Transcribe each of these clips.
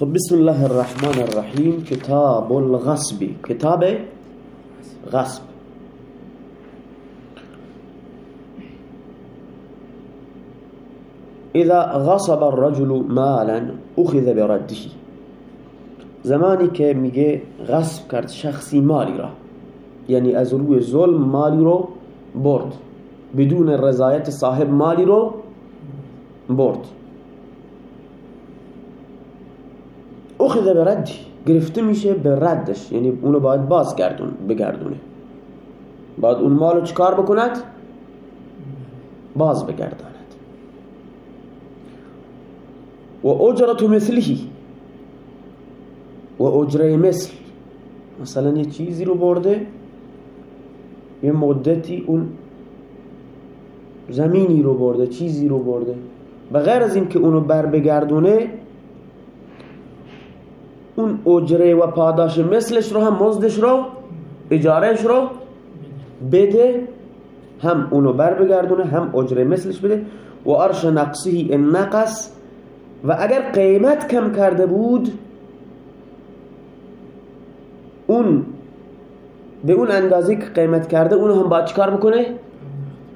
خب بسم الله الرحمن الرحیم. کتاب الغصب. کتاب غصب. اذا غصب الرجل مالا اخذ برده. زمانی که میگه غصب کرد شخصی مالی را. یعنی از روی ظلم مالی رو برد. بدون رضایت صاحب مالی رو برد. اخذ به ردی گرفته میشه به ردش. یعنی اونو باید باز گردون بگردونه. باید اون مالو چکار بکند؟ باز بگرداند. و اجرت مثلی و اجره مثل. مثلا یه چیزی رو برده یه مدتی اون زمینی رو برده چیزی رو برده. بغیر از اینکه اونو بر بگردونه اون اجره و پاداش مثلش رو هم مزدش رو اجارهش رو بده هم اونو بر بگردونه هم اجره مثلش بده. و ارش نقصی ان نقص و اگر قیمت کم کرده بود اون به اون اندازه که قیمت کرده اونو هم باید چکار بکنه؟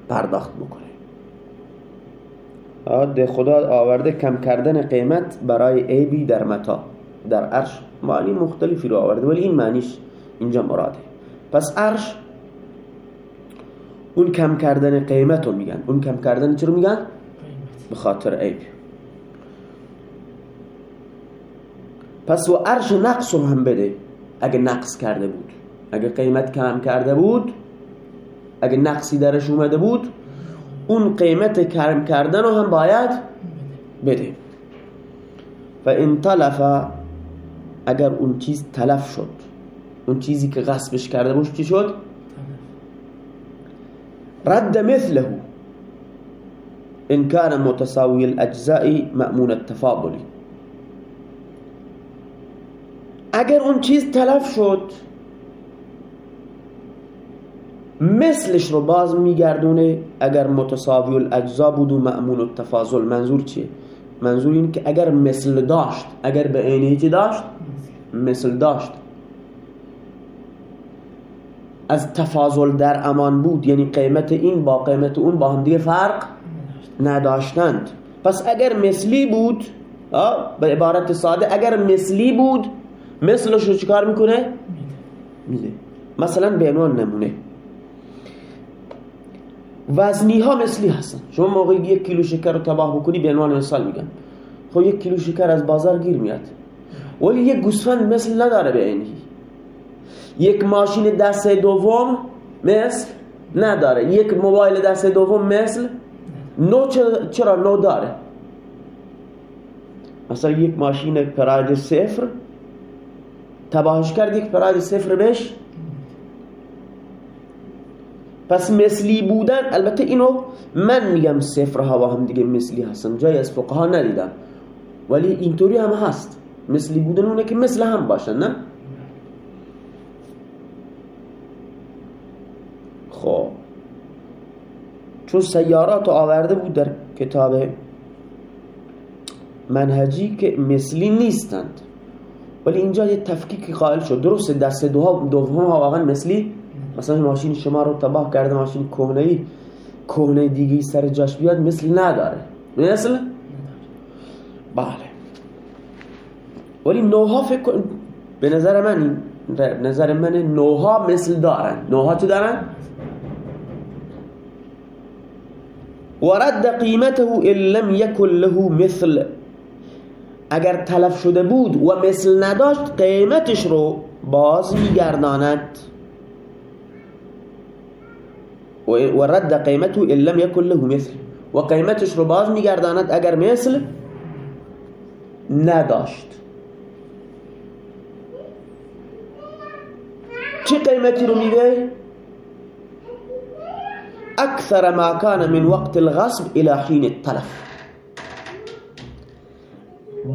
پرداخت ده خدا آورده کم کردن قیمت برای عیبی در متا. در عرش معنی مختلفی رو آورده ولی این معنیش اینجا مراده. پس عرش اون کم کردن قیمت رو میگن. اون کم کردن چی رو میگن؟ به خاطر عیب. پس و عرش نقص رو هم بده. اگه نقص کرده بود. اگه قیمت کم کرده بود اگه نقصی درش اومده بود اون قیمت کم کردن رو هم باید بده. و این تلف اگر اون چیز تلف شد اون چیزی که غصبش کرده بود چی شد؟ رد مثله. ان كان متساوي الاجزاء مأمون التفاضل. اگر اون چیز تلف شد مثلش رو باز میگردونه اگر متساوی الاجزا بود و مأمون التفاضل منظور چیه؟ منظور این که اگر مثل داشت اگر به عینه چی داشت؟ مثل داشت. از تفاضل در امان بود یعنی قیمت این با قیمت اون با هم دیگه فرق نداشتند. پس اگر مثلی بود به عبارت ساده اگر مثلی بود مثلش رو چکار می‌کنه؟ میده. مثلا به عنوان نمونه. وزنی ها مثلی هستن. شما موقعی یک کیلو شکر رو تباه بکنی به عنوان مثال میگم. خب یک کیلو شکر از بازار گیر میاد. ولی یک گوسفند مثل نداره به اینی یک ماشین دست دوم مثل نداره. یک موبایل دست دوم مثل نو چرا نو داره؟ مثلا یک ماشین پراید صفر تباهش کرد یک پراید صفر بش پس مثلی بودن البته اینو من میگم صفرها با هم دیگه مثلی هستن جای از فقها ندیدم. ولی اینطوری هم هست. مثلی بودن اونه که مثل هم باشن نه؟ خب. چون سیارات آورده بود در کتاب منهجی که مثلی نیستند. ولی اینجا یه تفکیکی قائل شد. درست دست دوم ها واقعا مثلی مثلا ماشین شما رو تباه کرده ماشین کهنه کهنه دیگه سر جاش بیاد مثل نداره. مثل بله. ولی نوها فکر کن به نظر من نظر من نوها مثل دارن. نوها چه دارن؟ ورد قیمته ان لم يكن له مثل. اگر تلف شده بود و مثل نداشت قیمتش رو باز میگرداند. و رد قیمته ان لم يكن له مثل. و قیمتش رو باز میگرداند اگر مثل نداشت. چه قیمتی رو میده؟ اکثر ما کان من وقت الغصب الى حین التلف.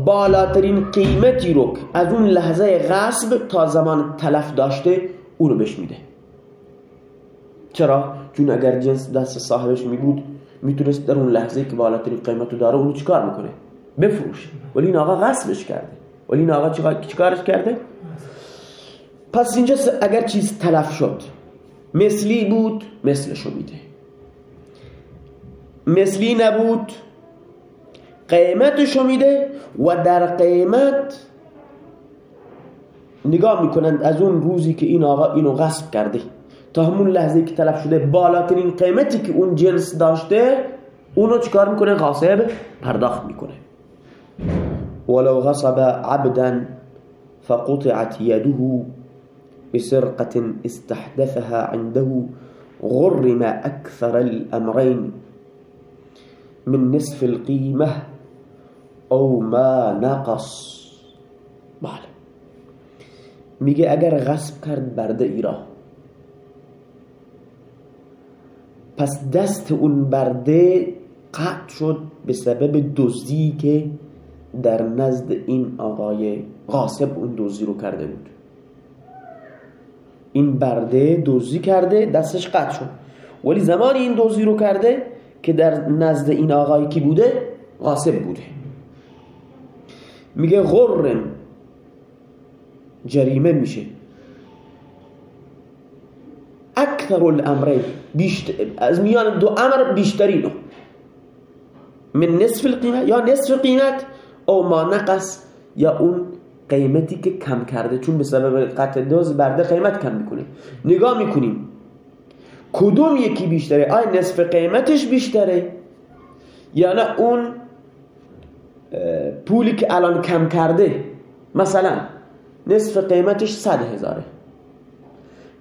بالاترین قیمتی رو از اون لحظه غصب تا زمان تلف داشته اونو بهش میده. چرا؟ چون اگر جنس دست صاحبش می بود می‌تونست در اون لحظه که بالاترین قیمتو داره اونو چیکار می‌کنه؟ بفروشه. ولی این آقا غصبش کرده. ولی این آقا چیکارش کرده؟ پس اینجا اگر چیز تلف شد مثلی بود مثلشو میده. مثلی نبود قیمتشو میده و در قیمت نگاه می‌کنند از اون روزی که این آقا اینو غصب کرده. تا همون لحظه که تلف شده بالاترین قیمتی که اون جنس داشته اونو چکار میکنه؟ غاصب پرداخت میکنه. ولو غصب عبدا فقطعت يده بسرقة استحدثها عنده غرم أكثر الأمرين من نصف القيمة أو ما نقص بله میگه اگر غصب کرد برده ای پس دست اون برده قطع شد به سبب دزدی که در نزد این آقای غاصب اون دزدی رو کرده بود. این برده دزدی کرده دستش قطع شد. ولی زمانی این دزدی رو کرده که در نزد این آقای کی بوده؟ غاصب بوده. میگه غرم جریمه میشه. اکثر الامرین از میان دو امر بیشترینو. من نصف القیمت یا نصف قیمت او ما نقص یا اون قیمتی که کم کرده. چون به سبب قطع دوز برده قیمت کم می‌کنه. نگاه می‌کنیم. کدوم یکی بیشتره؟ آیا نصف قیمتش بیشتره؟ یا نه اون پولی که الان کم کرده؟ مثلا نصف قیمتش صد هزاره.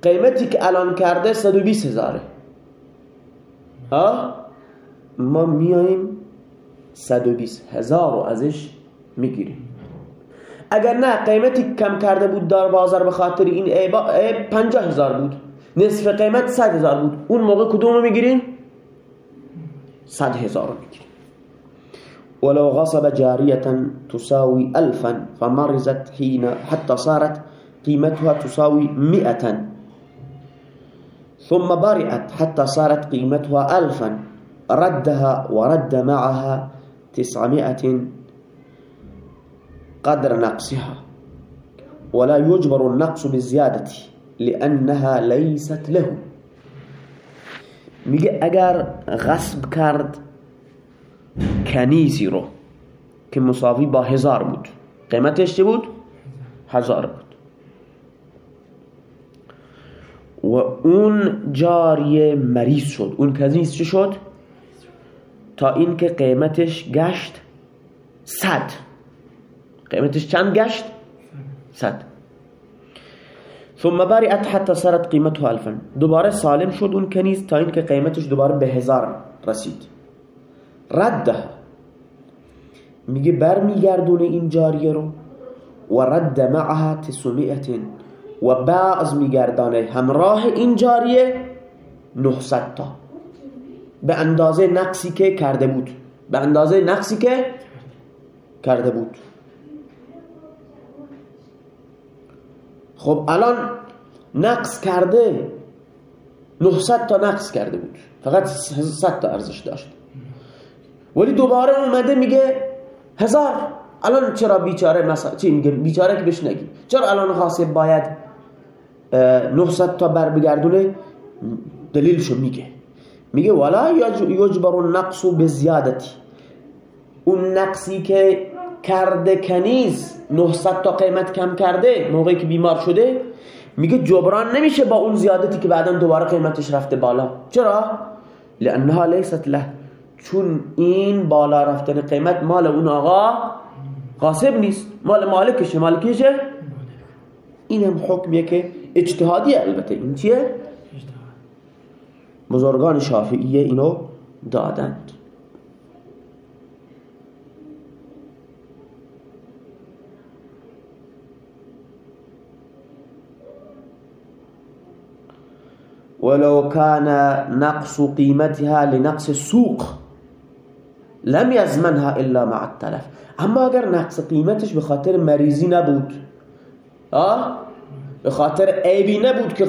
قیمتی که الان کرده صد و بیس هزاره. ها ما میاییم صد و بیس هزار رو ازش می‌گیریم. اگر نه قیمتی کم کرده بود در بازار به خاطر این عیب پنجاه هزار بود. نصف قیمت صد هزار بود. اون موقع کدوم رو می‌گیریم؟ صد هزار رو می‌گیریم. ولو غصب جارية تساوي ألفا فمرزت حين حتى صارت قيمتها تساوي مئة. ثم برئت حتى صارت قيمتها ألفا. ردها ورد معها تسعمائة قدر نقصها. ولا يجبر النقص بالزيادة لأنها ليست له. میگه اگر غصب کرد کنیزی رو که مساوی با هزار بود؟ قیمتش چه بود؟ هزار و اون جاریه مریض شد. اون کنیز چه شد؟ تا اینکه قیمتش گشت صد. قیمتش چند گشت؟ صد. ثم بریت حتی صارت قیمته الفا. دوباره سالم شد اون کنیز تا اینکه قیمتش دوباره به هزار رسید. رده. میگه برمیگردونه این جاریه رو. و رد معها تسومیت و بعض میگردانه همراه این جاریه 900 تا. به اندازه نقصی که کرده بود. به اندازه نقصی که کرده بود. خب الان نقص کرده 900 تا نقص کرده بود. فقط 100 تا ارزش داشت. ولی دوباره اومده میگه هزار. الان چرا بیچاره مثلا چی میگه؟ بیچاره که بهش نگی. چرا الان خاصه باید 900 تا بر بگردونه دلیلشو میگه. میگه ولا یجبر النقص بزیادتی. اون نقصی که کرده کنیز 900 تا قیمت کم کرده موقعی که بیمار شده میگه جبران نمیشه با اون زیادتی که بعدا دوباره قیمتش رفته بالا. چرا؟ لانها لیست له. چون این بالا رفتن قیمت مال اون آقا قاسب نیست. مال مالکشه. مالکشه؟ این هم حکمیه که اجتهادی البته. این چیه؟ بزرگان شافعیه اینو دادند. ولو كان نقص قيمتها لنقص السوق لم يزمنها إلا مع التلف. اما اگر نقص قیمتش به خاطر مریضی نبود آه؟ به خاطر عیبی نبود که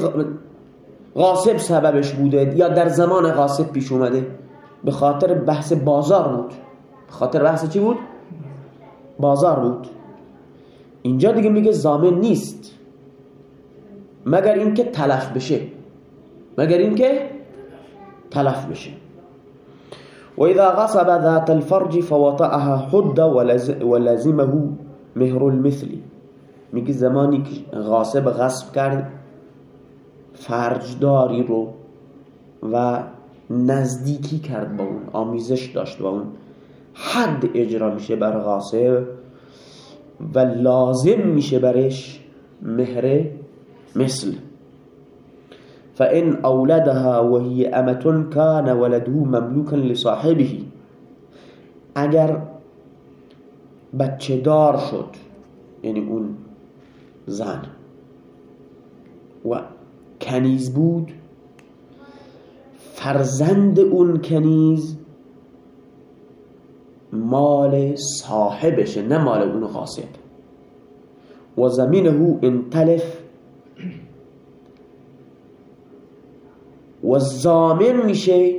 غاصب سببش بوده یا در زمان غاصب پیش اومده. به خاطر بحث بازار بود. به خاطر بحث چی بود؟ بازار بود. اینجا دیگه میگه زامن نیست. مگر اینکه تلف بشه. مگر اینکه تلف بشه. وإذا غصب ذات الفرج فوطأها حد ولزمه مهر المثل. میگه زمانی که غاصب غصب کرد فرجداری رو و نزدیکی کرد با اون آمیزش داشت با اون. حد اجرا میشه بر غاصب و لازم میشه برش مهر مثل. فإن أولدها وهي أمة كان ولده مملوكا لصاحبه. اگر بچه دار شد یعنی اون زن. و کنیز بود. فرزند اون کنیز مال صاحبشه نه مال اون غاصب و زمینه انتلف و زامن میشه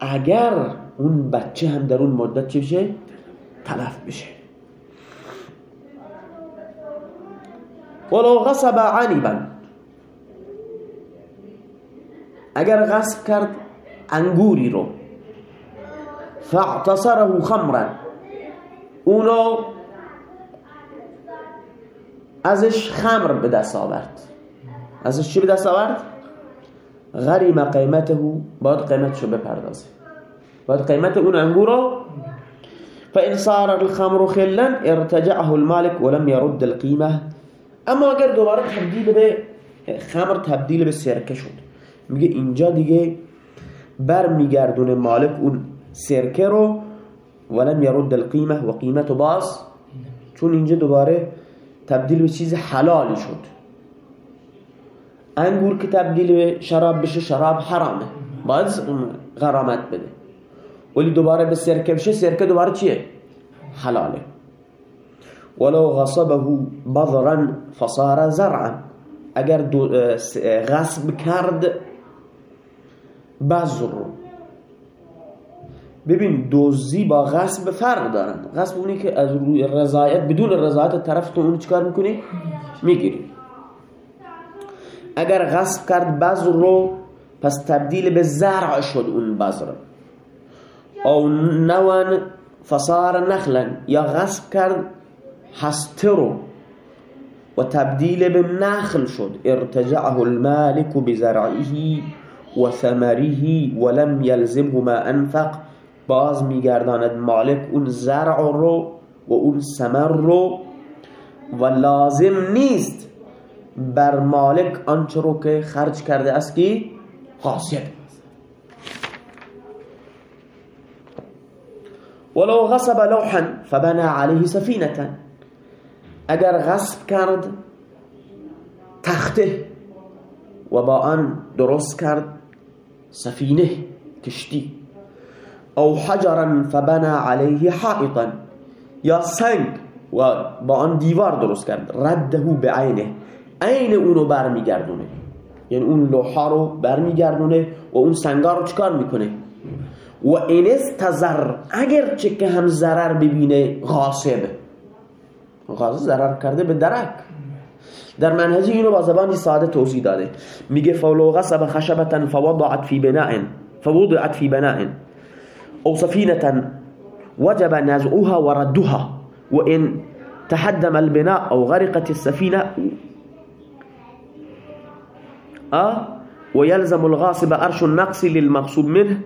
اگر اون بچه هم در اون مدت چه بشه تلف بشه. ولو غصب عنبا. اگر غصب کرد انگوری رو. فاعتصره خمرا. اونو ازش خمر به دست آورد ازش چی به دست آورد؟ غریم قیمته باید قیمتشو بپردازه. باید قیمت اون انگور رو. فإن صار الخمر خلا ارتجعه المالك ولم يرد القيمة اما اگر دوباره تبدیل به خمر تبدیل به سرکه شد میگه اینجا دیگه بر میگردونه مالک اون سرکه رو ولم يرد القيمة و قیمت باز چون اینجا دوباره تبدیل به چیز حلالی شد. انگور که تبدیل به شراب بشه شراب حرامه. باید غرامت بده. ولی دوباره به سرکه بشه سرکه دوباره چیه؟ حلاله. ولو غصبه بذرا فصار زرعا. اگر غصب کرد بذر. ببین دوزی با غصب فرق دارن. غصب اونی که از روی رضایت بدون رضایت طرف تو اونو چکار می‌کنی؟ می‌گیری. اگر غصب کرد بذر رو پس تبدیل به زرع شد اون بذر. او نوان فصار نخلا. یا غصب کرد هسته رو و تبدیل به نخل شد. ارتجعه المالك بزرعه و ثمره ولم يلزمه ما انفق. باز میگرداند مالک اون زرع رو و اون ثمر رو و لازم نیست بر مالک آنچه رو که خرج کرده است که خاصیت. ولو غصب لوحا فبنى عليه سفينة. اگر غصب کرد تخته. و با آن درست کرد سفینه کشتی. او حجرا فبنى عليه حائطا. یا سنگ و با آن دیوار درست کرد. رده بعینه عین اونو برمیگردونه. یعنی اون لوحا رو برمیگردونه و اون سنگار رو چکار می‌کنه؟ و این استزر اگر چه که هم ضرر ببینه غاصب. غاصب ضرر کرده به درک. در منهجی اینو با زبانی ساده توضیح داده. میگه فولو غصب خشبتا فوضعت فی بناء فوضعت فی بناء. أو سفینه وجب نزعها وردها وإن تحدم البناء أو غرقت السفينة أه ويلزم الغاصب أرش النقص للمغصوب منه.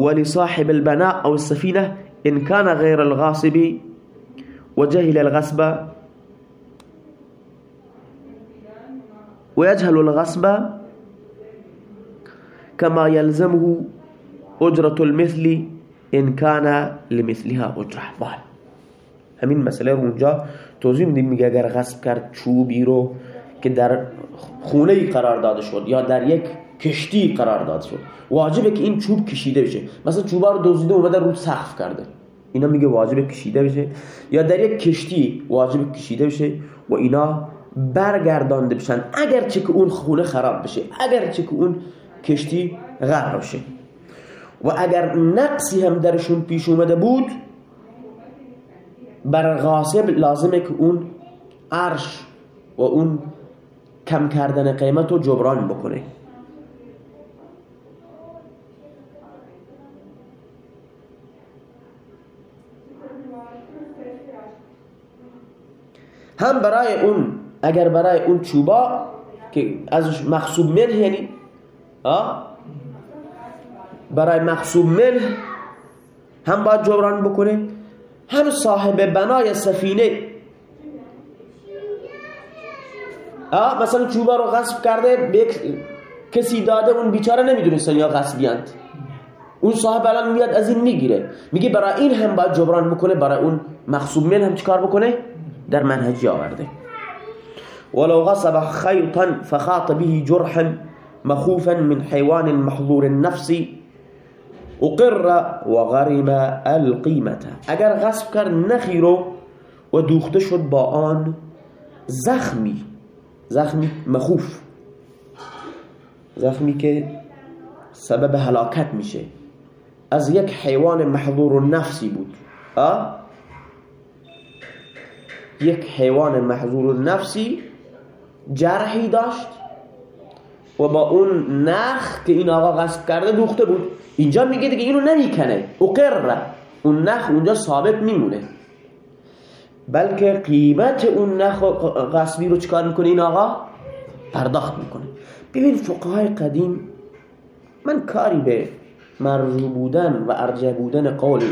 ولصاحب البناء أو السفينة إن كان غير الغاصب وجهل الغصب. ويجهل الغصب كما يلزمه أجرة المثل إن كان لمثلها أجرة بال همین مسئله رو اونجا توضیح میدیم میگه اگر غصب کرد چوبی رو که در خونه قرار داده شد یا در یک کشتی قرار داده شد واجبه که این چوب کشیده بشه. مثلا چوبا رو دزدیده اومده رو سقف کرده. اینا میگه واجبه کشیده بشه. یا در یک کشتی واجبه کشیده بشه و اینا برگردانده بشن. اگر چه که اون خونه خراب بشه اگر چه که اون کشتی غرق بشه. و اگر نقصی هم درشون پیش اومده بود بر غاصب لازمه که اون عرش و اون کم کردن قیمت رو جبران بکنه. هم برای اون اگر برای اون چوبا که ازش مخصوب منه یعنی برای مخصوب منه هم باید جبران بکنه هم صاحب بنای سفینه. مثلا چوبا رو غصب کرده به کسی داده اون بیچاره نمی‌دونستن یا غصبیند اون صاحب الان میاد از این می‌گیره. میگه برای این هم باید جبران بکنه برای اون مخصوب من هم چیکار بکنه؟ در منهجی آورده. ولو غصب خيطا فخاط به جرحا مخوفا من حيوان محظور النفس. أقر وغرم القیمة اگر غصب کرد نخی رو و دوخته شد با آن زخمی. زخمی مخوف. زخمی که سبب هلاکت میشه. از یک حیوان محظور نفسی بود. آه؟ یک حیوان محظور نفسی جرحی داشت و با اون نخ که این آقا غصب کرده دوخته بود. اینجا میگه دیگه اینو نمی‌کنه. اقر. اون نخ اونجا ثابت میمونه. بلکه قیمت اون نخ غصبی رو چکار می‌کنه این آقا؟ پرداخت می‌کنه. ببین فقهای قدیم من کاری به مرجو بودن و ارجه بودن قول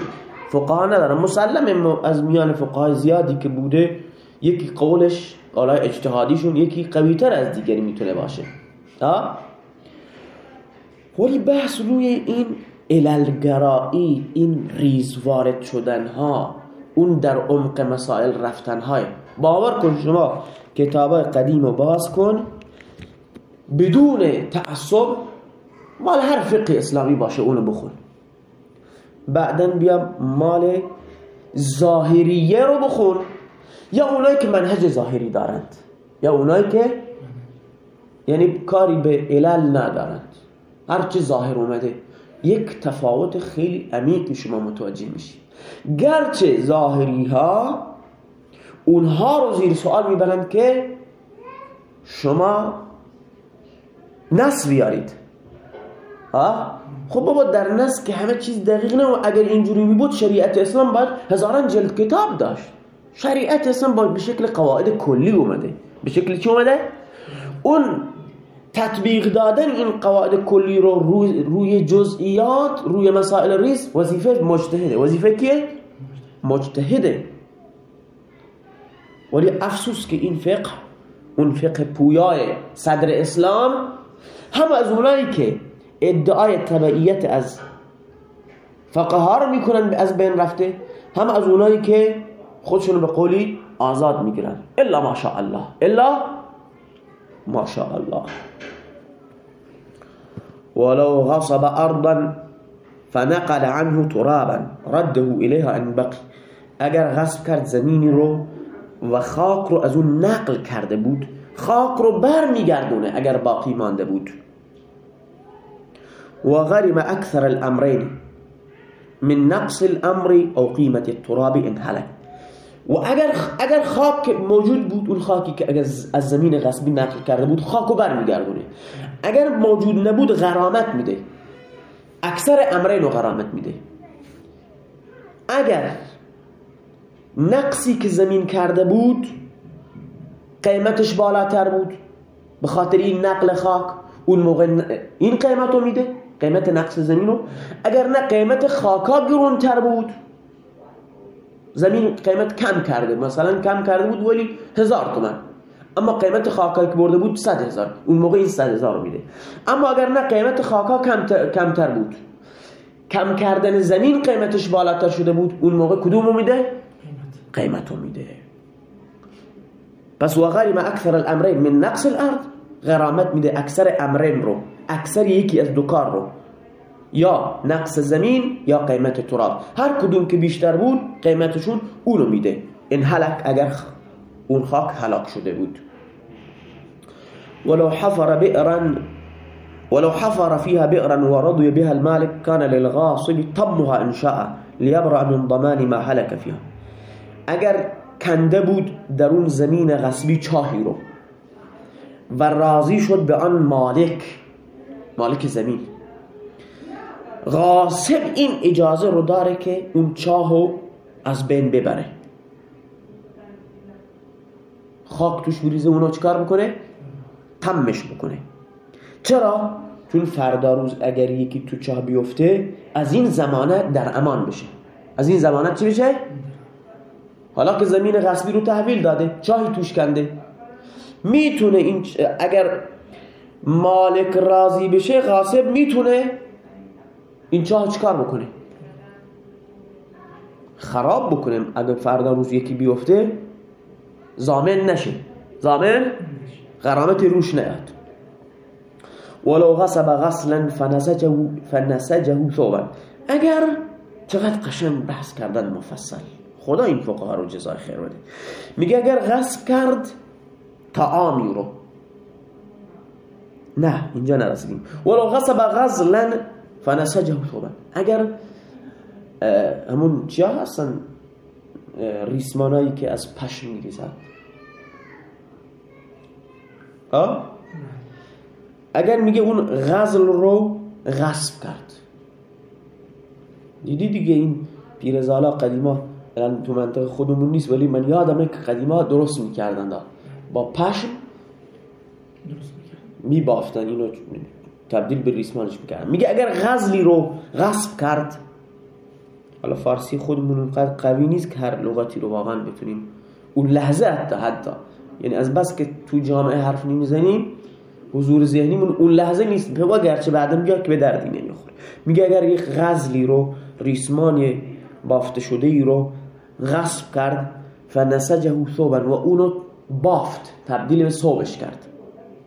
فقها ندارم مسلم از میان فقهای زیادی که بوده یکی قولش قولای اجتهادیشون یکی قویتر از دیگری می‌تونه باشه. ولی بحث روی این عللگرایی این ریز وارد شدن ها اون در عمق مسائل رفتن های باور کن شما کتاب قدیم رو باز کن بدون تعصب مال هر فقه اسلامی باشه اونو بخون. بعدا بیا مال ظاهریه رو بخون. یا اونایی که منهج ظاهری دارند. یا اونایی که یعنی کاری به علل ندارند. هرچی ظاهر اومده یک تفاوت خیلی عمیقی شما متوجه میشید گرچه ظاهری ها اونها رو زیر سوال می‌برند که شما نس بیارید. خب بابا در نس که همه چیز دقیق نه و اگر اینجوری می بود شریعت اسلام باید هزاران جلد کتاب داشت. شریعت اسلام باید به شکل قواعد کلی اومده. به شکل چی اومده؟ اون تطبیق دادن این قواعد کلی رو روی, روی جزئیات روی مسائل ریز وظیفه مجتهده. وظیفه کیه؟ مجتهده. ولی افسوس که این فقه اون فقه پویای صدر اسلام هم از اونایی که ادعای تبعیت از فقه ها رو می‌کنن از بین رفته. هم از اونایی که خودشون به قولی آزاد می‌گیرن. الا ماشاءالله الا ماشاءالله ولو غصب ارضا فنقل عنه ترابا رده اليها ان بقي. اگر غصب کرد زمینی رو و خاک رو از اون نقل کرده بود خاک رو بر میگردونه اگر باقی مانده بود. وغرم أكثر الأمرين من نقص الأمر أو قيمة التراب إن هلك. و اگر اگر خاک موجود بود اون خاکی که از زمین غصبی نقل کرده بود خاکو برمیگردونه. اگر موجود نبود غرامت میده. اکثر امرین رو غرامت میده. اگر نقصی که زمین کرده بود قیمتش بالاتر بود به خاطر این نقل خاک اون موقع این قیمت رو میده. قیمت نقص زمین رو اگر نه قیمت خاکا گرونتر بود زمین قیمت کم کرده مثلا کم کرده بود ولی هزار تومن. اما قیمت خاکایی که برده بود صد هزار اون موقع این صد هزار میده. اما اگر نه قیمت خاکا کمتر بود کم کردن زمین قیمتش بالاتر شده بود اون موقع کدوم میده؟ قیمت رو میده. پس و غریم اکثر الامرین من نقص الارض غرامت میده اکثر امرین رو. اکثر یکی از دو کار رو یا نقص زمین یا قیمت تراب هر کدوم که بیشتر بود قیمتشون اونو میده این حلق اگر اون خاک حلاک شده بود. ولو حفر بئرا ولو حفر فيها بئرا ورضي بها المالك كان للغاصب طمها إن شاء ليبرأ من ضمان ما هلك فيها. اگر کنده بود در اون زمین غصبی چاهی رو. و راضی شد به آن مالک مالک زمین غاصب این اجازه رو داره که اون چاهو از بین ببره خاک توش بریزه اونو چکار بکنه؟ تمش بکنه چرا؟ چون فردا روز اگر یکی تو چاه بیفته از این زمانه در امان بشه از این زمانه چی بشه؟ حالا که زمین غصبی رو تحویل داده چاهی توش کنده می‌تونه این اگر مالک راضی بشه غاصب می‌تونه این چاه چکار بکنه؟ خراب بکنه. اگر فردا روز یکی بیفته زامن نشه. زامن غرامت روش نیاد. ولو غصب غسلا فنسجه فنسجه ثوبا. اگر چقدر قشنگ بحث کردن مفصل. خدا این فقها رو جزای خیر بده. میگه اگر غصب کرد تعامی رو. نه اینجا نرسیدیم. ولو غصب غزلا فنسجه ثوبا اگر همون چیا هستن؟ ریسمانایی که از پشم میریزن. اگر میگه اون غزل رو غصب کرد. دیدی دیگه این پیرزالا قدیما الان تو منطقه خودمون نیست ولی من یادمه که قدیما درست می‌کردن. با پشم؟ میبافتن اینو تبدیل به ریسمانش می‌کردن. میگه اگر غزلی رو غصب کرد حالا فارسی خودمون اونقدر قوی نیست که هر لغتی رو واقعا بتونیم اون لحظه حتی حتی. یعنی از بس که تو جامعه حرف نمی‌زنیم حضور ذهنیمون اون لحظه نیست. به گرچه بعدم بیاد که به دردی نمی‌خوره. میگه اگر یک غزلی رو ریسمان بافته شده ای رو غصب کرد فنسجه ثوبا و اونو بافت تبدیل به صوبش کرد.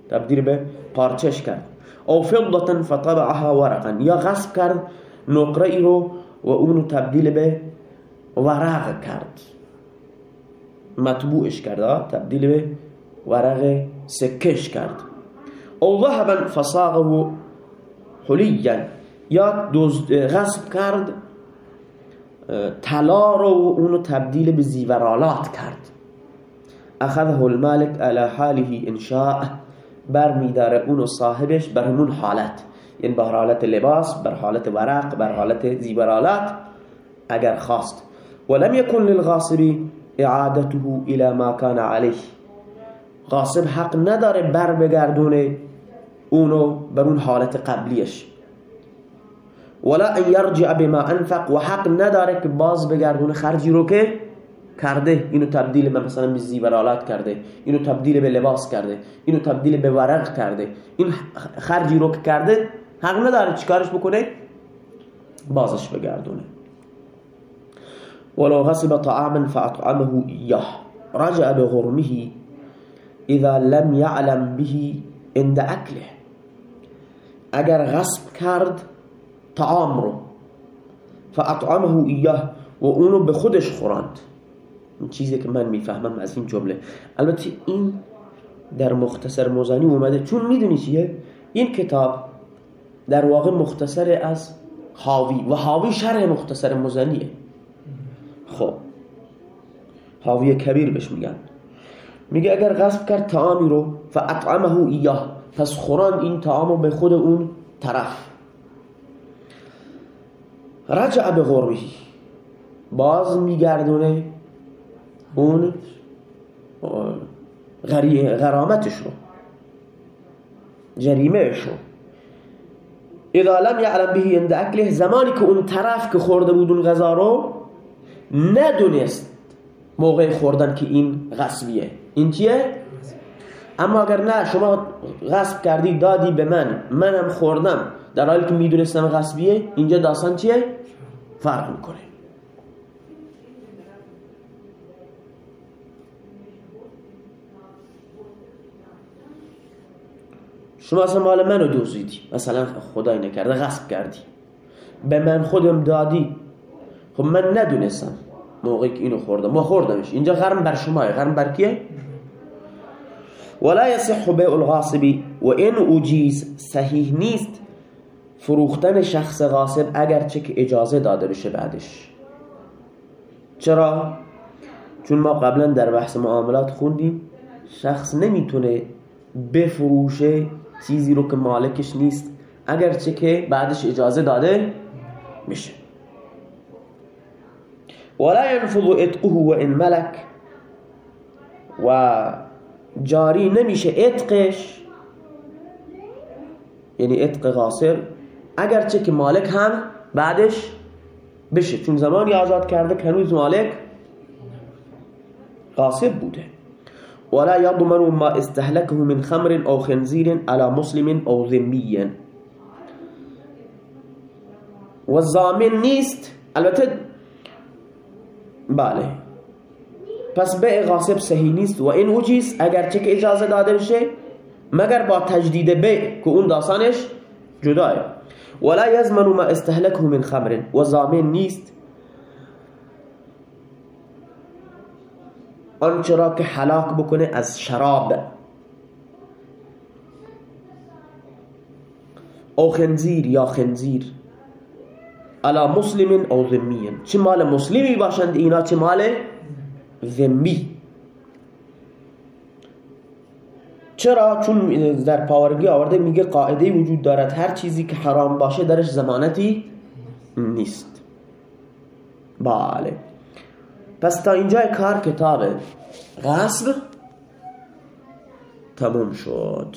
تبدیل به پارچش کرد. او فضتا فطبعها ورقا. یا غصب کرد نقره ای رو و اونو تبدیل به ورق کرد. مطبوعش کرد تبدیل به ورق سکش کرد. او ذهبا فصاغه حلیا. یا غصب کرد طلا رو اونو تبدیل به زیورالات کرد. اخذه المالک على حاله انشاء بر میداره اونو صاحبش بر همون حالت. یعنی بر حالت لباس بر حالت ورق بر حالت زیورالات اگر خواست. ولم يكن للغاصب اعادته الى ما كان عليه غاصب حق نداره بر بگردونه اونو بر اون حالت قبلیش. ولا ان يرجع بما انفق و حق نداره که باز بگردونه خرجی رو که کرده اینو تبدیل به مثلا به زیورالات کرده اینو تبدیل به لباس کرده اینو تبدیل به ورق کرده این خرجی رو کرده حق نداره چیکارش بکنه؟ بازش بگردونه. ولو غصب طعاما فاطعمه اياه رجع بغرمه اذا لم يعلم به عند اكله اگر غصب کرد طعام رو. فاطعمه ایاه و اونو به خودش خوراند. این چیزی که من می‌فهمم از این جمله. البته این در مختصر موزانی اومده. چون می‌دونی چیه؟ این کتاب در واقع مختصر از حاوی و حاوی شرح مختصر موزانیه خب. حاوی کبیر بهش میگن. میگه اگر غصب کرد تعامی رو فاطعمه ایاه پس خوراند این تعامو به خود اون طرف. رجع به غربهی باز میگردونه اون غرامتش رو جریمهش رو اذا لم يعلم به عند اکله زمانی که اون طرف که خورده بود اون غذا رو ندونست موقع خوردن که این غصبیه این چیه؟ اما اگر نه شما غصب کردی دادی به من منم خوردم در حالی که می‌دونستم غصبیه اینجا داستان چیه؟ فرق می‌کنه شما اصلا مال منو دوزیدی مثلا خدای نکرده غصب کردی. به من خودم دادی. خب من ندونستم موقعی که اینو خوردم. ما خوردمش. اینجا غرم بر شماه غرم بر کیه؟ ولا يصح بيع الغاصب و این اوجیز صحیح نیست فروختن شخص غاصب اگرچه که اجازه داده بشه بعدش. چرا؟ چون ما قبلا در بحث معاملات خوندیم. شخص نمی‌تونه بفروشه چیزی رو که مالکش نیست اگرچه که بعدش اجازه داده میشه. ولا ينفض اتقه وان ملك. و جاری نمیشه اتقش. یعنی اتق غاصب اگرچه که مالک هم بعدش بشه. چون زمانی آزاد کرده که هنوز مالک غاصب بوده. ولا يضمن ما استهلكه من خمر او خنزير على مسلم او ذمي و نیست البته بله. پس به غاصب صحیح نیست. و این وجیز اگرچه که اجازه داده بشه مگر با تجدید به که اون داستانش ولا یزمن ما استهلكه من خمر. و زامن نیست. آنچه که حلاک بکنه از شراب. او خنزیر یا خنزیر. علا مسلم او ذمی. چه مال مسلمی باشند اینا؟ چه مال ذمی؟ چرا؟ چون در پاورگی آورده میگه قاعده وجود دارد. هر چیزی که حرام باشه درش زمانتی نیست. بله. پس تا اینجای کار کتاب غصب تموم شد.